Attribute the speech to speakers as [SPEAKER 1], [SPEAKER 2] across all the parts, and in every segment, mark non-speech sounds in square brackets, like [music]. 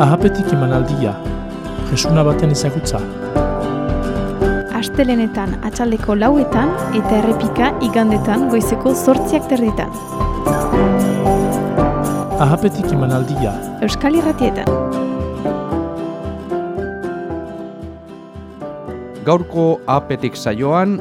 [SPEAKER 1] Ahapetik emanaldia, jesuna baten ezagutza.
[SPEAKER 2] Astelenetan atxaldeko lauetan eta errepika igandetan goizeko zortziak terditan.
[SPEAKER 1] Ahapetik emanaldia,
[SPEAKER 2] Euskal Irratietan.
[SPEAKER 3] Gaurko apetik saioan,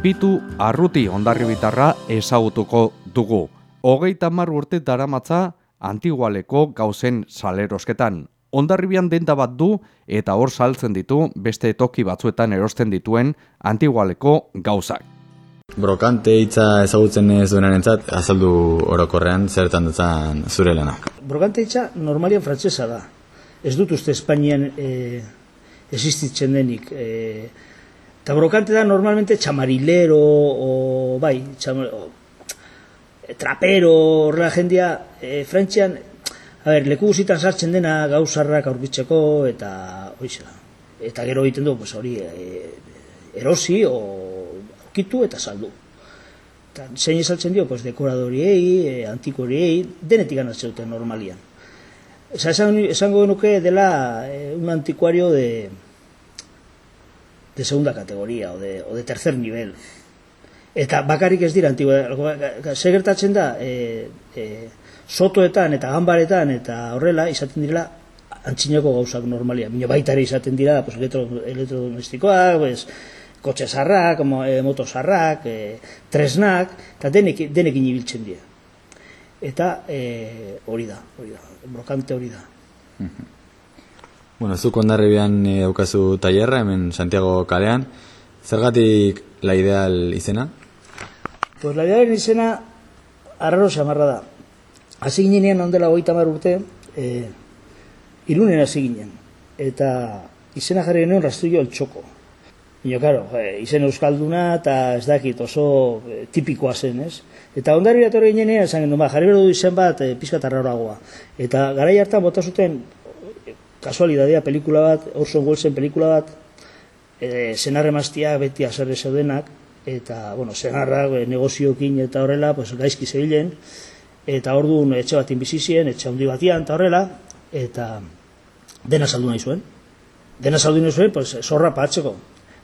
[SPEAKER 3] pitu arruti ondarribitarra ezagutuko dugu. Hogeita mar urte daramatza antigualeko gauzen salerosketan. Ondarribian denda bat du eta hor saltzen ditu beste toki batzuetan erosten dituen antigualeko gauzak.
[SPEAKER 4] Brokante hitza ezagutzen ez duenan entzat, azaldu orokorrean zertan dutzen zure lanak.
[SPEAKER 5] Brokante hitza normalian frantsesa da. Ez dut uste Espainian e, existitzen denik. E, eta brokante da normalmente txamarilero, o, bai, txam, o, trapero, horrela jendia, e, frantzian, a ber, leku guzitan sartzen dena gauzarrak aurkitzeko, eta hoize da. Eta gero egiten du, pues, hori, e, erosi, o aurkitu eta saldu. Eta zein esaltzen dio, pues, dekoradoriei, e, antikoriei, denetik ganatzen dute normalian. Esan, esango genuke dela eh, un anticuario de, de segunda categoría o de, o de tercer nivel. Eta bakarrik ez dira antigua, ze gertatzen da, e, e, sotoetan eta ganbaretan eta horrela izaten direla antzinako gauzak normalia. Bino baita ere izaten dira pues, elektro, elektrodomestikoak, pues, kotxe zarrak, e, moto zarrak, e, tresnak, eta denek, denekin ibiltzen dira. Eta e, hori da, hori da, brokante hori da.
[SPEAKER 4] Bueno, zuk ondarribian e, daukazu tailerra hemen Santiago kalean. Zergatik la ideal izena?
[SPEAKER 5] Pues la idealen izena arraro xamarra da. Hasi ginean ondela goita mar urte, e, irunen hasi ginen. Eta izena jarri genuen rastrillo el txoko. Ino, karo, e, izen euskalduna eta ez dakit oso e, tipikoa zen, ez? Eta ondari bat hori ginean esan genuen, ba, jarri behar du izen bat e, pizkat arraroagoa. Eta garai hartan bota zuten e, kasualidadea pelikula bat, Orson Wellesen pelikula bat, e, senarre beti azerre zeudenak, eta, bueno, senarrak e, negoziokin eta horrela, pues, gaizki zebilen, eta orduan etxe bat inbizizien, etxe handi batian, eta horrela, eta dena saldu nahi zuen. Dena saldu nahi zuen, pues, zorra patzeko.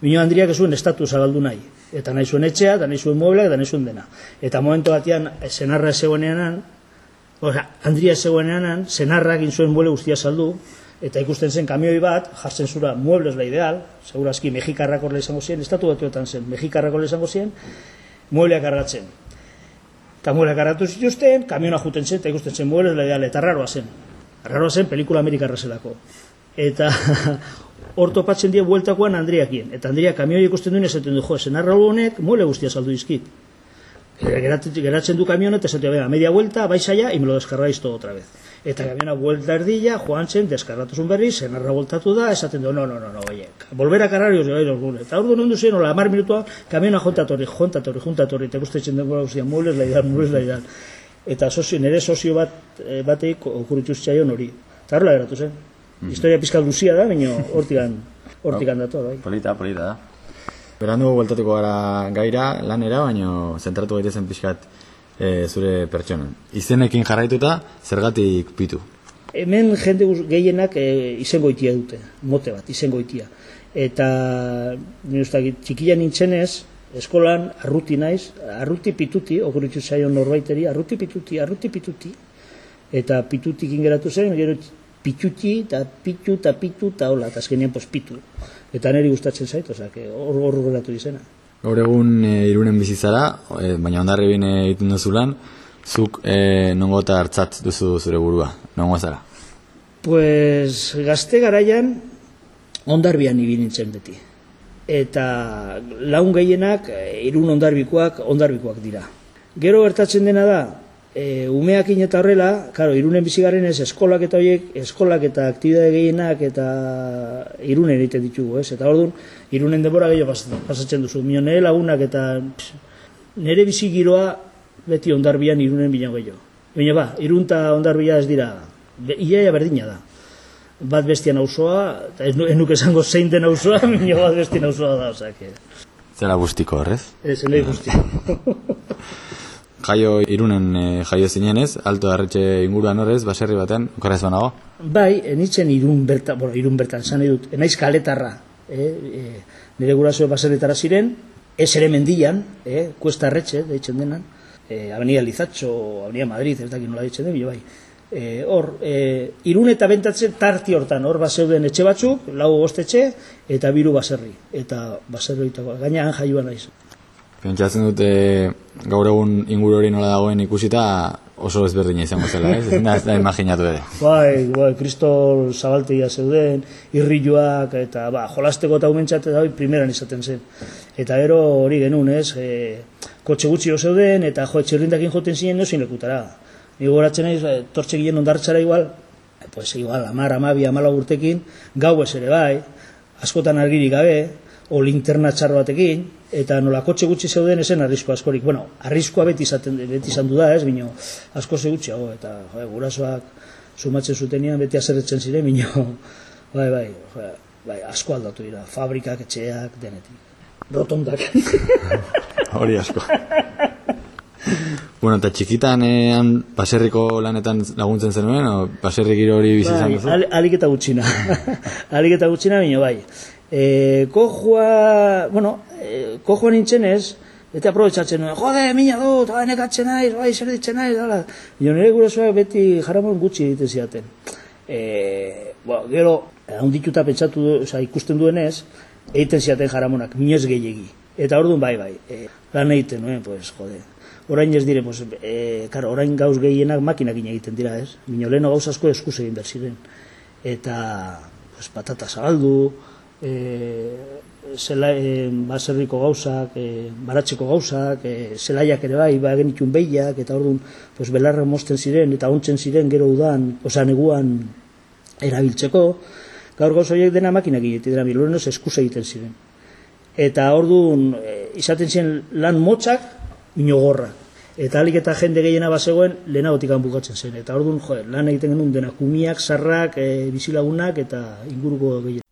[SPEAKER 5] Bino Andriak ez zuen estatu zabaldu nahi. Eta nahi zuen etxea, eta nahi zuen muebleak, eta nahi zuen dena. Eta momentu batean, senarra ez zegoenean, Osa, Andria zegoenean, senarrak egin zuen mueble guztia saldu, eta ikusten zen kamioi bat, jartzen zura muebles la ideal, segurazki mexikarrak horrela izango ziren, estatu batuetan zen, mexikarrak horrela izango ziren, muebleak kargatzen. Eta muebleak kargatu zituzten, kamiona juten zen, eta ikusten zen muebles la ideal, eta raroa zen. Raroa zen pelikula amerikarra zelako. Eta [laughs] hor topatzen die bueltakoan Andriakien. Eta Andriak kamioi ikusten duen esaten du, jo, senarra honek mueble guztia saldu dizkit. Geratzen, du kamionet, eta esaten, venga, media vuelta, baixa y me lo descargáis todo otra vez. Eta kamiona vuelta erdilla, joan zen, deskargatu zuen berri, senarra voltatu da, esaten du, no, no, no, no, oye, volver a cargar y os lleváis los muebles. Eta ordu nondu zen, hola, mar minutua, kamiona jontatorri, jontatorri, jontatorri, eta ikusten denbora guztia, muebles la ideal, muebles la ideal. Eta sozio, nire sozio bat, eh, bateik okurituz txaion hori. Eta horrela geratu zen. Historia pizka luzia da, baina hortigan, hortikan dator, bai.
[SPEAKER 4] Polita, polita da. Berandu bueltatuko gara gaira, lanera, baino zentratu gaitezen pixkat e, zure pertsonan. Izenekin jarraituta, zergatik pitu.
[SPEAKER 5] Hemen jende gehienak e, izengoitia dute, mote bat, izengoitia. Eta nire ustak, txikian nintzenez, eskolan arruti naiz, arruti pituti, okuritzu zaion norbaiteri, arruti pituti, arruti pituti, eta pitutik ingeratu zen, gero pituti, eta pitu, eta pitu, eta hola, eta azkenean pos pitu. Eta niri gustatzen zait, ozak, hor hor geratu izena.
[SPEAKER 4] Gaur egun e, irunen bizizara, e, baina ondarri bine egiten duzu lan, zuk e, nongo eta hartzat duzu zure burua, nongo zara.
[SPEAKER 5] Pues gazte garaian ondarbian ibili nintzen beti. Eta laun gehienak eh, irun ondarbikoak ondarbikoak dira. Gero gertatzen dena da, e, umeakin eta horrela, karo, irunen bizigaren ez eskolak eta horiek, eskolak eta aktibidade gehienak eta irunen egiten ditugu, ez? Eta orduan, irunen denbora gehiago pasatzen, duzu. Mio nire lagunak eta pss, nire bizi giroa beti ondarbian irunen bila gehiago. Baina ba, irunta ondarbia ez dira, be, iaia berdina da. Bat bestian auzoa, eta ez, nu- ez nuke esango zein den auzoa, [laughs] baina bat bestian auzoa da, osea, que...
[SPEAKER 4] Zera guztiko horrez?
[SPEAKER 5] Ez, nahi guztia. [laughs]
[SPEAKER 4] jaio irunen e, jaio zinenez, alto arretxe inguruan horrez, baserri baten, okorrez banago?
[SPEAKER 5] Bai, enitzen irun bertan, bueno, irun bertan, zan edut, enaiz kaletarra, eh, e, nire guraso baserritara ziren, ez ere mendian, eh, kuesta arretxe, deitzen denan, eh, Avenida Lizatxo, Avenida Madrid, ez dakit nola deitzen den, bai. Eh, hor, eh, irun eta bentatzen tarti hortan, hor baseuden etxe batzuk, lau gostetxe, eta biru baserri, eta baserri, gaina han jaioan naiz.
[SPEAKER 4] Pentsatzen dute gaur egun inguru hori nola dagoen ikusita oso ezberdina izango zela, ez? Ez da imaginatu ere.
[SPEAKER 5] Bai, bai, kristol zabalteia zeuden, irriluak, eta ba, jolasteko eta umentzate da, primeran izaten zen. Eta gero hori genuen, ez, e, kotxe gutxi zeuden, eta jo, etxerrindakin joten ziren dozin lekutara. Ni goratzen naiz, e, tortxe ginen ondartxara igual, pues igual, amar, amabi, amala urtekin, gau ez ere bai, askotan argirik gabe, o linterna batekin, eta nola kotxe gutxi zeuden esen arrisko askorik. Bueno, arriskoa beti izaten beti izan du da, ez, bino, asko ze gutxiago eta jo, gurasoak sumatzen zutenian beti azerretzen ziren, bino, bai, bai, jo, bai, asko aldatu dira, fabrikak, etxeak, denetik. Rotondak. [laughs]
[SPEAKER 4] Hori asko. bueno, eta txikitan ean paserriko lanetan laguntzen zenuen, o paserrik giro hori bizi izan
[SPEAKER 5] bai, alik eta gutxina. [laughs] alik eta gutxina, bino, bai e, kojua, bueno, e, kojua nintzen ez, eta aprobetsatzen nuen, jode, mina dut, bai, nekatzen naiz, bai, zer ditzen naiz, dala. Jo, nire gurasoak beti jaramon gutxi egiten ziaten. E, bueno, gero, handituta pentsatu, oza, ikusten duenez, egiten ziaten jaramonak, minez gehiegi. Eta orduan bai, bai, e, lan egiten nuen, pues, jode. Orain ez dire, pues, e, karo, orain gauz gehienak makinak egiten dira, ez? Mino leheno gauz asko eskuz egin berziren. Eta, pues, patata zabaldu, e, zela, e, baserriko gauzak, e, baratzeko gauzak, e, zelaiak ere bai, ba genitun behiak, eta orduan, pues, belarra mosten ziren, eta ontzen ziren gero udan, oza, neguan erabiltzeko, gaur gauz horiek dena makinak egiten dira, milorenoz eskus egiten ziren. Eta orduan, e, izaten ziren lan motzak, mino gorra. Eta alik eta jende gehiena bazegoen, lehenagotik bukatzen zen. Eta orduan, jo, lan egiten genuen dena, kumiak, sarrak, e, bizilagunak, eta inguruko gehien.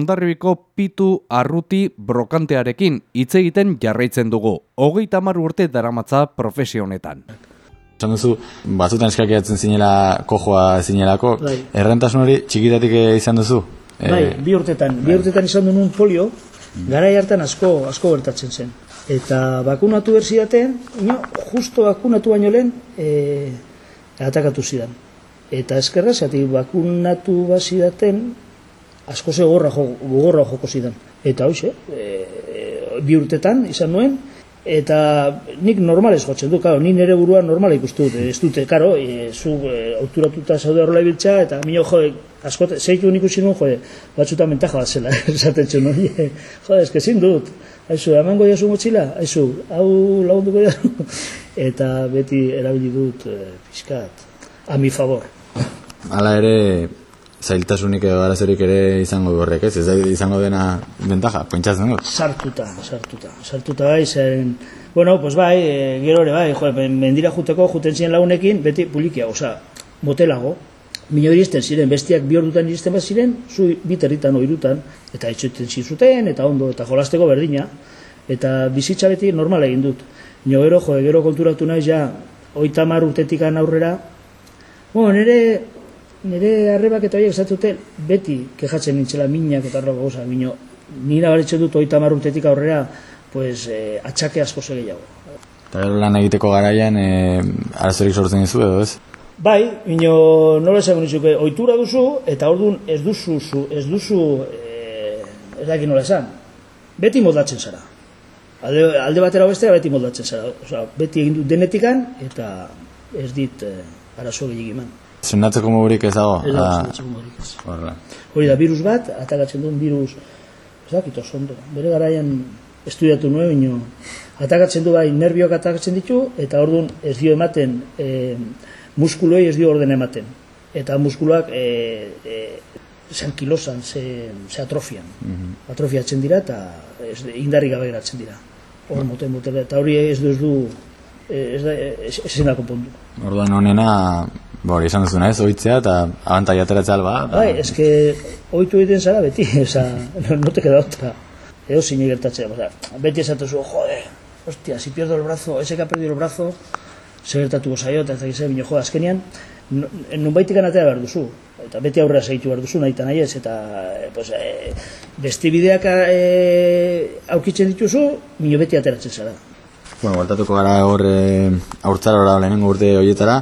[SPEAKER 3] Ondarribiko pitu arruti brokantearekin hitz egiten jarraitzen dugu. Hogeita hamar urte daramatza profesio honetan.
[SPEAKER 4] Esan duzu, batzutan eskakiatzen zinela kojoa zinelako,
[SPEAKER 5] Bai.
[SPEAKER 4] errentasun hori txikitatik eh, izan duzu?
[SPEAKER 5] Bai, bi urtetan, bi urtetan izan du nun polio, garai hartan asko, asko gertatzen zen. Eta bakunatu berzidaten, ino, justo bakunatu baino lehen, e, atakatu zidan. Eta eskerra, zati bakunatu bazidaten, asko ze gogorra, jo, joko zidan. Eta hoxe, e, bi urtetan izan nuen, eta nik normalez jotzen du, karo, ni nire burua normala ikustu dut, ez dute, karo, e, zu e, auturatuta zaude horrela ibiltza, eta mino, jo, askote, zeitu ikusi nuen, jo, batzuta mentaja bat zela, [laughs] esaten txun, hori, jo, eske zin dut, haizu, emango jazu motxila, haizu, hau lagunduko jazu, [laughs] eta beti erabili dut e, pixkat, a mi favor.
[SPEAKER 4] Hala ere, zailtasunik edo arazorik ere izango horrek, ez? Ez da izango dena ventaja, pentsatzen dut.
[SPEAKER 5] sartuta, sartuta, sartuta bai, zen, bueno, pues bai, e, gero ere bai, jo, mendira juteko, juten ziren lagunekin, beti pulikia, osea, motelago, Mino iristen ziren, bestiak bi ordutan iristen bat ziren, zu bi territan oirutan, eta etxoten zizuten, eta ondo, eta jolasteko berdina, eta bizitza beti normal egin dut. Nio gero, jo, gero konturatu naiz ja, oita mar urtetikan aurrera, bueno, nire, nire arrebak eta horiek esatzute, beti kejatzen nintzela minak eta arroba goza, bino, nire baretzen dut oita mar urtetik aurrera, pues, eh, atxake asko gehiago.
[SPEAKER 4] Eta gero lan egiteko garaian, e, arazorik sortzen dizu edo ez?
[SPEAKER 5] Bai, ino nola esango nizuke, ohitura duzu, eta orduan ez duzu, zu, ez duzu, e, ez dakit nola esan, beti moldatzen zara. Alde, alde batera bestera beti moldatzen zara. Osea, beti egin dut denetikan, eta ez dit e, arazo gehiagik eman.
[SPEAKER 4] Sendatzeko mogurik ez dago?
[SPEAKER 5] Ez da,
[SPEAKER 4] Ah,
[SPEAKER 5] ez modurik ez.
[SPEAKER 4] horrela.
[SPEAKER 5] Hori da, virus bat, atakatzen duen virus, ez dakit oso ondo, bere garaian estudiatu nuen, ino, atakatzen du bai, nervioak atakatzen ditu, eta orduan ez dio ematen, e, muskuloei ez dio orden ematen. Eta muskuloak e, e, zankilosan, ze, ze atrofian. Atrofiatzen dira, eta ez, indarri gabe geratzen dira. Hor moten motela, eta hori ez du, ez du, eh, ez da, ez, ezin da konpondu.
[SPEAKER 4] Orduan honena, ba hori esan duzuna ez, oitzea eta abantaia ateratzea alba.
[SPEAKER 5] Bai, es que oitu egiten zara beti, [laughs] oza, no, no te queda otra. Edo zine gertatzea, oza, beti esaten zu, jode, hostia, si pierdo el brazo, ese que ha perdido el brazo, zer gertatuko zaio, eta ez dakiz, bine, jode, azkenian, nun baitikan atea behar duzu, eta beti aurrera segitu behar duzu, nahi eta nahi ez, eta, eh, pues, eh, beste bideak eh, aukitzen dituzu, mino beti ateratzen zara.
[SPEAKER 4] Bueno, baltatuko gara hor e, aurtzara lehenengo urte horietara,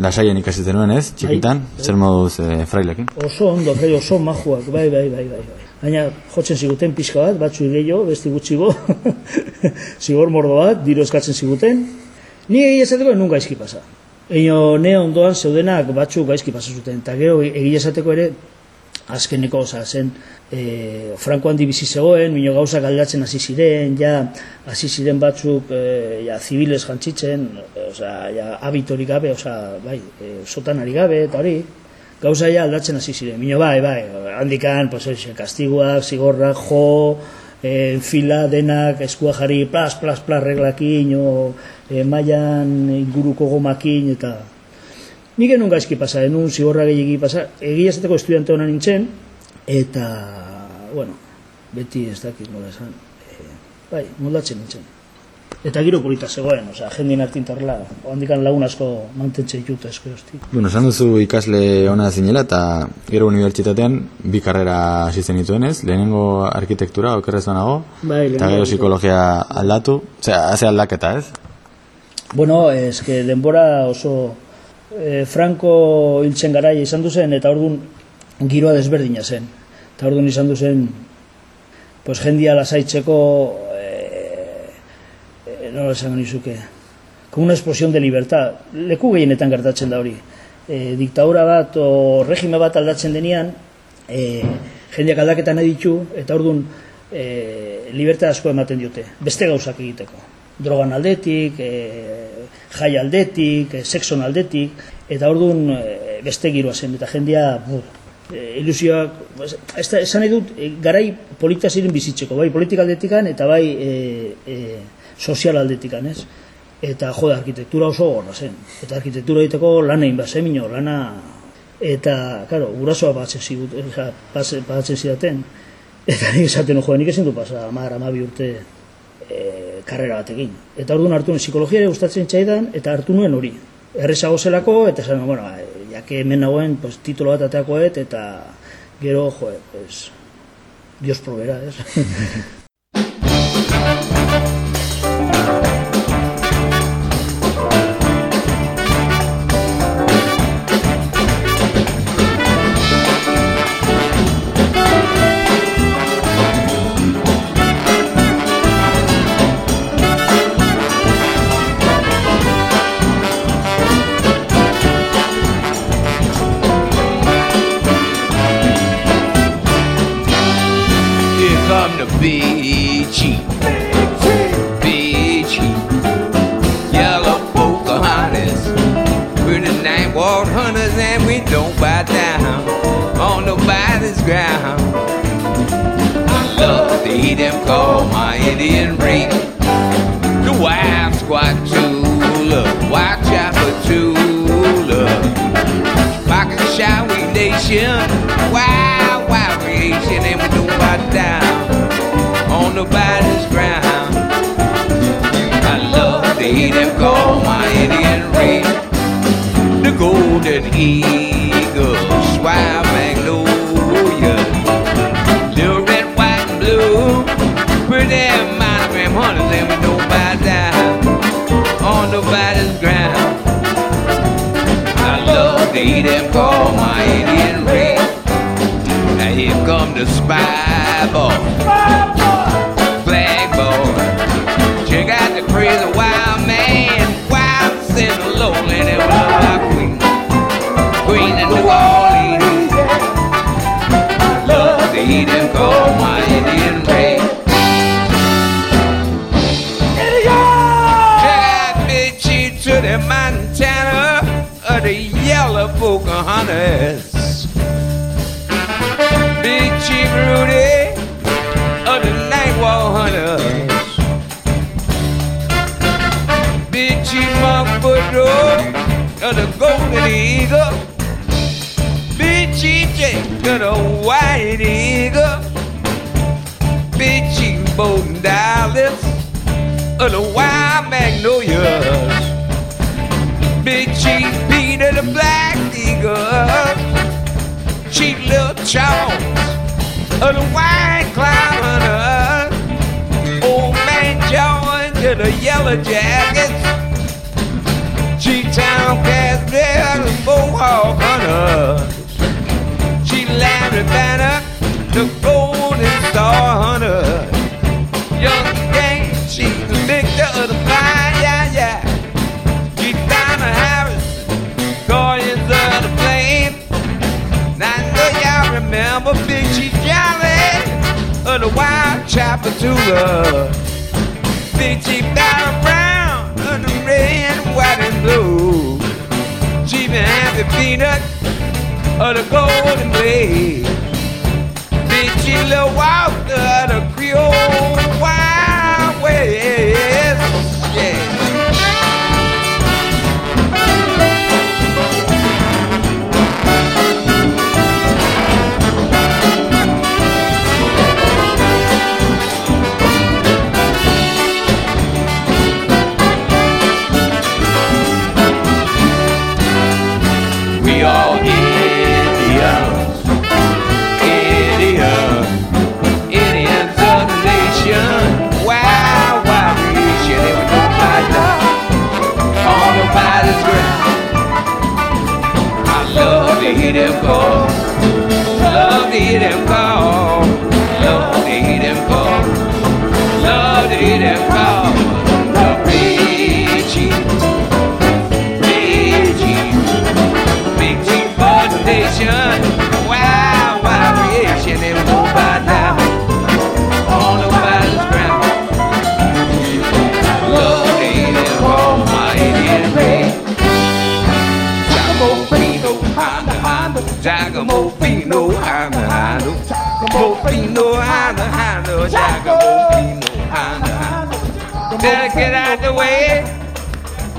[SPEAKER 4] lasaien ikasi zenuen ez, txikitan, zer moduz e, frailekin?
[SPEAKER 5] Oso ondo, bai, oso majuak, bai, bai, bai, bai, bai. Baina jotzen ziguten pixka bat, batzu gehiago, besti gutxigo, [laughs] zigor mordo bat, diru eskatzen ziguten. Ni egia esateko nun gaizki pasa. Eino ne ondoan zeudenak batzuk gaizki pasa zuten, eta gero egia esateko ere azkeneko, oza, zen e, Franco handi bizi zegoen, mino gauzak aldatzen hasi ziren, ja hasi ziren batzuk e, ja, zibiles jantzitzen, oza, ja, habitorik gabe, oza, bai, e, sotanari gabe, eta hori, gauza ja aldatzen hasi ziren. Mino bai, bai, handikan, pues, oixe, kastiguak, zigorrak, jo, e, fila denak, eskua jarri, plas, plas, plas, reglakin, o, e, mailan inguruko gomakin, eta nik enun gaizki pasa, enun zigorra gehiagi pasa, egia esateko estudiante hona nintzen, eta, bueno, beti ez dakit nola esan, e, bai, moldatzen nintzen. Eta giro polita zegoen, osea, jendin artintarla, handikan lagun asko mantentzen ditut esko hosti.
[SPEAKER 4] Bueno, esan duzu ikasle ona zinela eta gero unibertsitatean bi karrera hasi zenituen ez, lehenengo arkitektura okerrez banago,
[SPEAKER 5] Bai,
[SPEAKER 4] eta gero psikologia aldatu, osea, haze aldaketa ez?
[SPEAKER 5] Bueno, eske denbora oso e, Franco hiltzen garaia izan duzen eta ordun giroa desberdina zen. Eta ordun izan duzen pues jendia lasaitzeko eh e, nola esango nizuke como una explosión de libertad. Leku gehienetan gertatzen da hori. E, diktadura bat o regime bat aldatzen denean, e, jendeak aldaketa nahi eta ordun e, libertad asko ematen diote. Beste gauzak egiteko drogan aldetik, e, jai aldetik, e, sexon aldetik, eta orduan e, beste giroa zen, eta jendia bur, e, ilusioak, ez da, esan nahi dut, e, garai polita ziren bizitzeko, bai politika aldetikan, eta bai e, e, sozial aldetikan, ez? Eta jode, arkitektura oso gorra zen. Eta arkitektura egiteko lana egin zen, mino, lana Eta, claro, gurasoa batzen base- batzen zidaten. Eta nik esaten joan, nik ezin du pasa, amar, amabi urte e, karrera batekin. Eta orduan hartu nuen psikologia ere gustatzen txaidan, eta hartu nuen hori. Errezago zelako, eta esan, bueno, eh, jake hemen nagoen, pues, titulo bat ateakoet, eta gero, jo, pues, Dios provera, ez? [laughs]
[SPEAKER 6] big chief. Big. Yellow Pocahontas. We're the night walk hunters and we don't bow down on nobody's ground. I love to hear them call my Indian ring. The wild squat Tula. Watch out Tula. Pocket Shawnee Nation, wild, wild creation, and we don't bow down on nobody's ground. I love to hear them call my Indian ring, the golden eagle, wild magnolia, the red, white, and blue, pretty monogram hunters, and we don't bow down on nobody's ground. I love to hear them call my Indian ring. Now here come the spy boy, Pocahontas. Big Chief Rudy of the night wall hunters. Big Chief Mark Boudreaux of the golden eagle. Big Chief Jake of the white eagle. Big Chief Bowden Dallas of the wild the Yellow Jackets. Chief Town Casdale the Mohawk Hunters. Chief Larry Banner, the Golden Star Hunter. Young Gang Chief Victor of the Fire, yeah, yeah. Diamond Harris, Guardians of the Flame. Now I know y'all remember Big Chief Jolly of the Wild Chapatula be cheap down brown under red, white, and blue. Cheap and happy peanut or the golden blade. Bitchy little of the Creole. hate him cold. Love to him cold. Love to him cold. Love to him cold. Giacomofino, Hana, Hana, Giacomofino, Hana, Hana, Giacomofino, Hana, Hana. Gotta get out the way.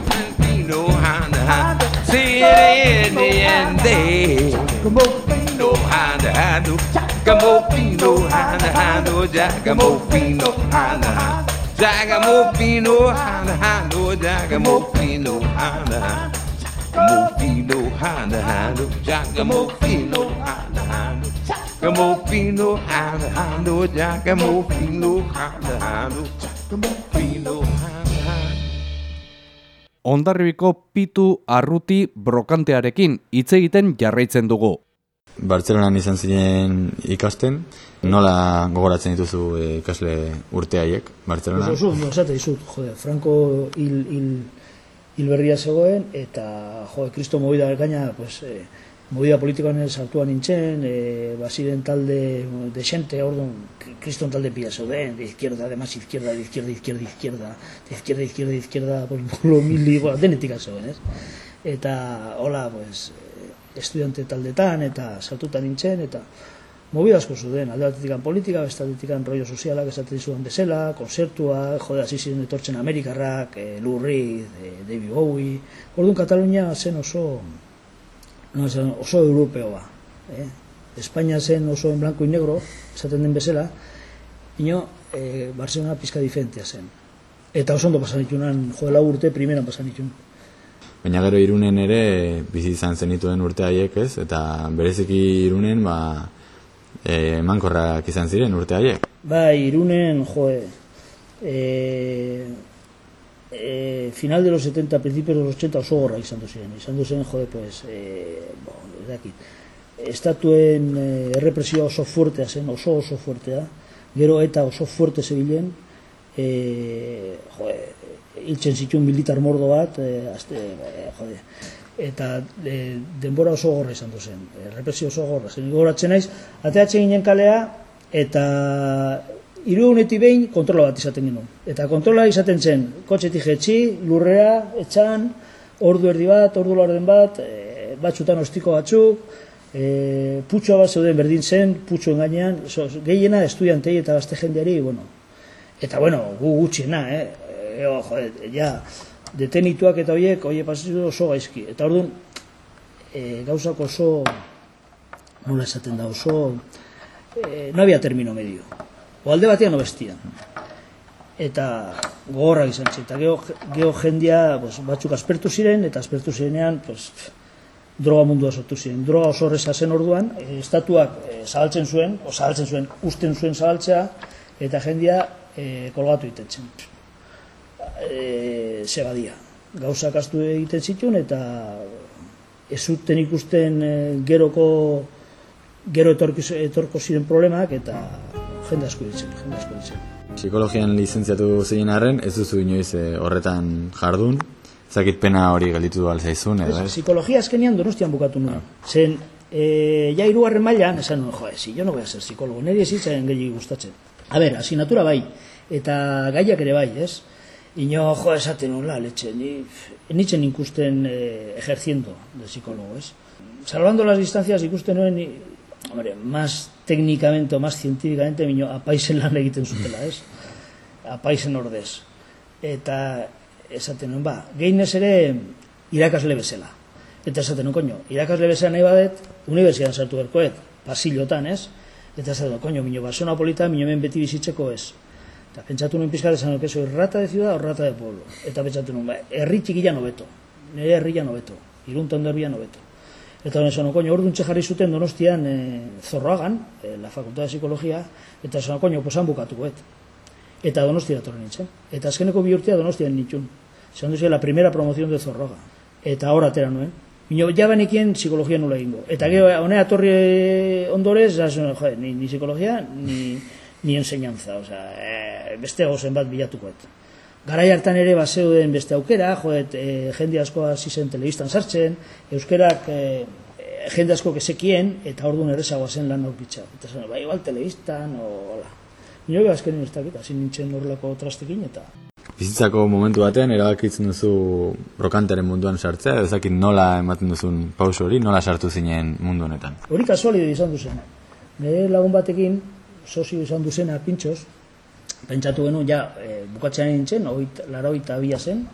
[SPEAKER 6] Giacomofino, Hana, Hana, see it in the end day. Giacomofino, Hana, Hana, Giacomofino, Hana, Hana, Giacomofino, Hana, Hana. Giacomofino, Hana, Hana, Giacomofino, Hana, Hana. Jagamofino, handa, hando, Jagamofino, handa, hando. Jagamofino, handa, hando, Jagamofino, handa, hando. Jagamofino, handa, hando.
[SPEAKER 3] Ondarribiko pitu arruti brokantearekin hitz egiten jarraitzen dugu.
[SPEAKER 4] Bartzelonan izan ziren ikasten, nola gogoratzen dituzu eh, ikasle urte haiek, Bartzelonan?
[SPEAKER 5] Oso, oso, esate dizut, jode, Franco hil, hil, hil berria zegoen, eta, jode, kristo movida gaina, pues, eh, movida politikoan sartuan nintzen, eh, basiren talde desente, orduan, kriston talde pila zeuden, de izquierda, además izquierda, de izquierda, izquierda, izquierda, de izquierda, izquierda, izquierda, pues, bolo mili, bueno, denetik zeuden, ez? Eta, hola, pues, eh, estudiante taldetan, eta sartutan nintzen, eta, Movida asko zuden, alde batetik politika, beste batetik rollo sozialak esaten dizudan bezala, konzertua, jode hasi ziren etortzen Amerikarrak, e, Lou Reed, e, David Bowie. Orduan Katalunia zen oso no, zen oso europeoa. Eh? Espainia zen oso en blanco y negro, esaten den bezala, ino, e, Barcelona pizka diferentea zen. Eta oso ondo pasan ditunan, jode lau urte, primeran pasan ditun.
[SPEAKER 4] Baina gero irunen ere bizi izan zenituen urte haiek ez, eta bereziki irunen ba, emankorrak izan ziren urte haiek.
[SPEAKER 5] Bai, irunen, joe, e, e, final de los 70, principios de los 80 oso gorra izan ziren. Izan ziren, jode, pues, e, bo, ez dakit, estatuen e, errepresioa oso fuertea zen, oso oso fuertea, gero eta oso fuerte zebilen, e, jode, hiltzen zituen militar mordo bat, e, azte, e, jode, eta e, denbora oso gorra izan zen, e, represio oso gorra, zen gogoratzen naiz, ateatzen ginen kalea, eta irugunetik behin kontrola bat izaten genuen. Eta kontrola izaten zen, kotxetik jetxi, lurrea, etxan, ordu erdi bat, ordu laurden bat, e, batzutan ostiko batzuk, e, putxoa bat zeuden berdin zen, putxoen gainean, so, gehiena estudiantei eta gazte jendeari, bueno, eta bueno, gu gutxiena, eh? E, o, joder, ja, detenituak eta horiek, oie pasizu oso gaizki. Eta orduan, e, gauzak oso, nola esaten da, oso, e, no había termino medio. O alde batean o bestian. Eta gogorrak izan zen. Eta geho, geho jendia pues, batzuk aspertu ziren, eta aspertu zirenean, pues, droga mundua sortu ziren. Droga oso horreza zen orduan, e, estatuak e, zabaltzen zuen, o zabaltzen zuen, usten zuen zabaltzea, eta jendia e, kolgatu itetzen. E, zebadia. Gauzak astu egiten zituen, eta ez zuten ikusten e, geroko gero etorko, etorko ziren problemak, eta jende asko ditzen, jende asko ditzen.
[SPEAKER 4] Psikologian lizentziatu zein arren, ez duzu inoiz eh, horretan jardun, zakit pena hori gelditu alzaizun, edo ez?
[SPEAKER 5] Psikologia azkenean donostian bukatu nuen. Zen, e, ja irugarren mailan, esan nuen, jo, si, jo no voy a ser psikologo, nire ezitzen gehi gustatzen. A ber, asignatura bai, eta gaiak ere bai, ez? Ino, jo, esaten nola, letxe, ni, nitzen ikusten e, ejerciendo de psikologo, ez? Salvando las distancias ikusten nuen, ni, hombre, más técnicamente o más científicamente, miño, apaisen lan egiten zutela, ez? Apaisen ordez. Eta, esaten nuen, ba, geinez ere irakasle bezala. Eta esaten nuen, koño, irakasle bezala nahi badet, unibertsian sartu berkoet, pasillotan, ez? Eta esaten nuen, koño, miño, basona polita, miño hemen beti bizitzeko ez. Eta pentsatu nuen pizkat esan nuen, soy rata de ciudad o rata de pueblo. Eta pentsatu nuen, ba, herri txikila nobeto, nire herria nobeto, iruntan derbia nobeto. Eta hori esan, koño, orduan jarri zuten donostian e, zorroagan, e, la fakultad de psikología, eta esan, koño, posan bukatukoet. Eta donostia datorren nintzen. Eta azkeneko bi urtea donostian nintzun. Esan duzia, la primera promoción de zorroaga. Eta hor atera nuen. Mino, jabanekien psikologia nula egingo. Eta gero, honea atorri ondorez, esan, jo, ni, ni psikologia, ni, ni enseñanza. O sea, e, beste gozen bat bilatukoet. Garai hartan ere baseuden beste aukera, joet, e, jende asko hasi zen telebistan sartzen, euskerak e, jende asko kesekien, eta orduan errezagoa zen lan aurkitza. Eta zen, ba, igual telebistan, o, hola. Nio azken ez dakit, hasi nintzen horrelako trastekin, eta...
[SPEAKER 4] Bizitzako momentu batean erabakitzen duzu brokantaren munduan sartzea, edo ez dakit nola ematen duzun pauso hori, nola sartu zinen mundu honetan.
[SPEAKER 5] Hori kasualide izan duzen. Nire lagun batekin, sozio izan duzena pintxoz, pentsatu genuen, ja, e, bukatzen ari nintzen, oit, laroita abia zen,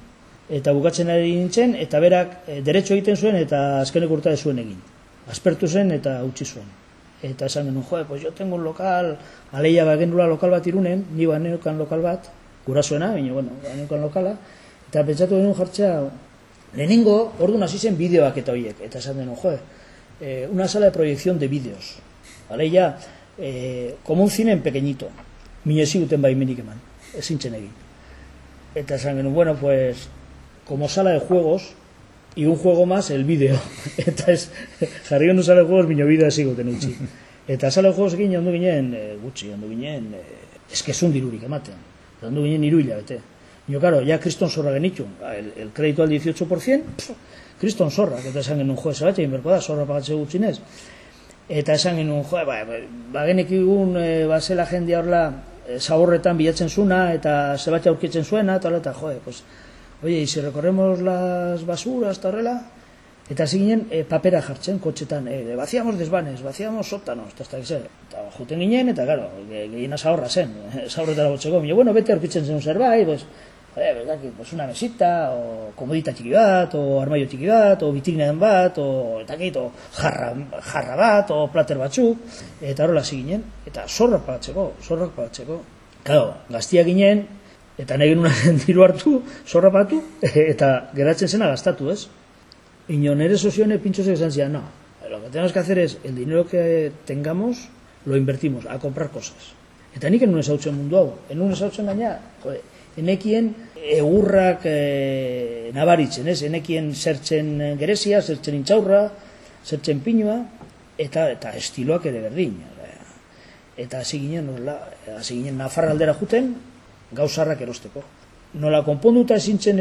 [SPEAKER 5] eta bukatzen ari nintzen, eta berak e, derecho egiten zuen, eta azkenek urta zuen egin. aspertu zen eta utzi zuen. Eta esan genuen, jo, pues yo tengo un local, aleia bagendula lokal bat irunen, ni baneukan lokal bat, gurasoena, baina, bueno, baneukan lokala, eta pentsatu genuen jartzea, lehenengo, orduan hasi zen bideoak eta horiek, eta esan genuen, jo, eh, una sala de proyección de vídeos, aleia, eh, como un cine en pequeñito, minezi duten baimenik eman, ezin zen egin. Eta esan genuen, bueno, pues, como sala de juegos, y un juego más el vídeo. [laughs] Eta ez, jarri genuen sala de juegos, bino bideo hasi goten utzi. Eta sala de juegos egin ondu ginen, e, gutxi, ondu ginen, e, eskezun dirurik ematen. Ondu ginen iru hilabete. Yo, claro, ya kriston zorra genitu, el, el crédito al 18%, kriston zorra, eta esan genuen, jo, zabate, inberko da, zorra pagatze gutxinez. Eta esan genuen, jo, ba, ba, ba genekigun, e, ba, zela jendea horla, e, zaborretan bilatzen zuna, eta zebate aurkitzen zuena, eta, eta jo, pues, oye, y si recorremos las basuras, eta horrela, eta hasi ginen e, papera jartzen, kotxetan, e, vaciamos desbanes, vaciamos sótanos, eta, eta, eta juten ginen, eta, claro, gehiena zahorra zen, [laughs] zahorretara botzeko, Mio, bueno, bete aurkitzen zen zerbait, pues, eh, bedaki, pues una mesita, o komodita txiki bat, o armaio txiki bat, o bitignen bat, o, eta o jarra, jarra bat, o plater batzuk, eta horrela ginen, eta zorrak pagatzeko, zorrak pagatzeko. Claro, gaztia ginen, eta nahi genuen [laughs] diru hartu, zorra pagatu, [laughs] eta geratzen zena gastatu, ez? Ino nere sozione pintxosek esan zian, no, lo que tenemos que hacer es, el dinero que tengamos, lo invertimos a comprar cosas. Eta nik enun esautzen mundu hau, enun esautzen gaina, joder, enekien egurrak e, nabaritzen, ez? Enekien zertzen gerezia, zertzen intxaurra, zertzen pinua, eta eta estiloak ere berdin. Eta hasi ginen, nola, hasi ginen Nafarra aldera juten, gauzarrak erosteko. Nola konponduta ezintzen,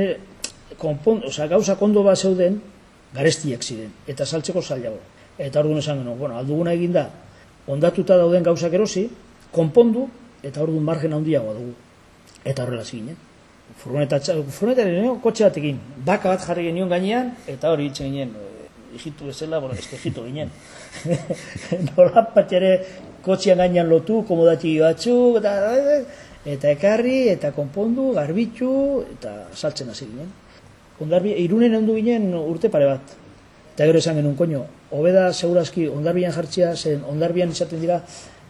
[SPEAKER 5] konpon, oza, gauza kondo bat zeuden, garestiak ziren, eta saltzeko zailago. Eta orduan esan genuen, bueno, alduguna eginda, ondatuta dauden gauzak erosi, konpondu, eta orduan margen handiagoa dugu. Eta horrela ziginen. Furgoneta, furgoneta kotxe batekin, baka bat jarri genion gainean, eta hori hitzen ginen, e, hijitu bezala, bueno, eske hijitu ginen. [laughs] Nola patxere kotxean gainean lotu, komodati batzuk, eta, eta ekarri, eta konpondu, garbitu, eta saltzen hasi ginen. Ondarbi, irunen ondu ginen urte pare bat. Eta gero esan genuen, koño, hobeda segurazki ondarbian jartzea, zen ondarbian izaten dira,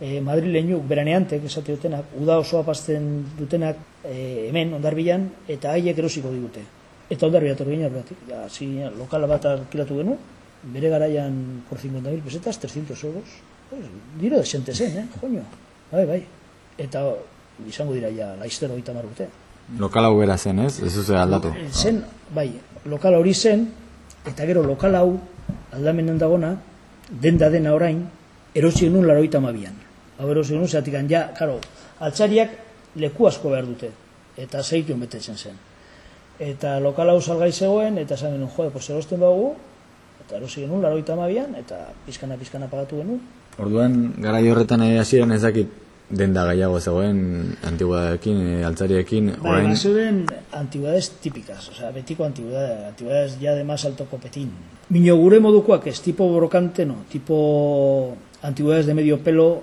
[SPEAKER 5] e, Madrileñuk beraneantek esate dutenak, uda osoa pasten dutenak e, hemen ondarbilan eta haiek erosiko digute. Eta ondarbia torri ginen horretik. Ja, zi, lokala bat alkilatu genu, bere garaian por 50.000 pesetas, 300 euros. Pues, diro desente zen, eh? Joño. Bai, bai. Eta izango dira ja laiztero gita marrute.
[SPEAKER 4] Lokal hau bera zen, ez? Ez zuze aldatu.
[SPEAKER 5] Zen, bai, lokal hori zen, eta gero lokal hau aldamenen dagona, denda dena orain, erosien nun laroita mabian hau erosi genuen, zeatik ja, karo, altzariak leku asko behar dute, eta zeitu betetzen zen. Eta lokal hau salgai zegoen, eta esan genuen, joe, pues erosten bagu, eta erosi genuen, laroita amabian, eta pizkana-pizkana pagatu genuen.
[SPEAKER 4] Orduan, gara horretan hasieran ez dakit denda gaiago zegoen antiguadekin, e, altzariekin,
[SPEAKER 5] bai, orain... Bai, zeuden antiguades típicas, o sea, betiko antiguades, antiguades ya de más alto copetín. Mino gure modukoak ez, tipo brocante, no, tipo antiguades de medio pelo,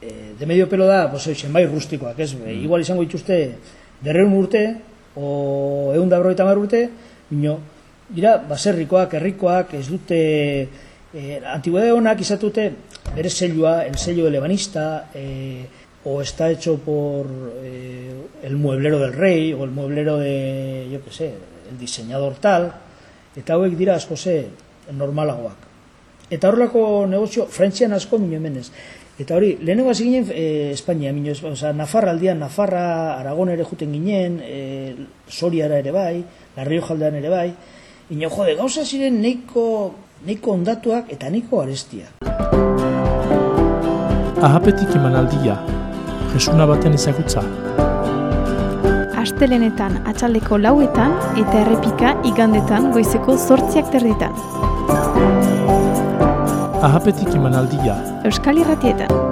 [SPEAKER 5] e, de medio pelo da, pues, oixen, bai rustikoak, ez? Mm. Igual izango dituzte, derreun urte, o egun da broita urte, bino, dira, baserrikoak, herrikoak, ez dute, e, antiguede honak izatute, bere selloa, el sello de lebanista, e, o está hecho por eh, el mueblero del rey, o el mueblero de, yo que sé, el diseñador tal, eta hauek dira asko ze normalagoak. Eta horrelako negozio, frantzian asko minio emenez. Eta hori, lehenengo hasi ginen e, Espainia, minio, oza, Nafarra aldean, Nafarra, Aragon ere juten ginen, e, Soriara ere bai, Larrio jaldean ere bai, ino jode, gauza ziren neiko, neiko ondatuak eta neiko arestia.
[SPEAKER 1] Ahapetik eman aldia, jesuna baten ezagutza.
[SPEAKER 2] Astelenetan atxaldeko lauetan eta errepika igandetan goizeko sortziak terditan.
[SPEAKER 1] Ahapetik eman aldia.
[SPEAKER 2] Euskal Irratietan.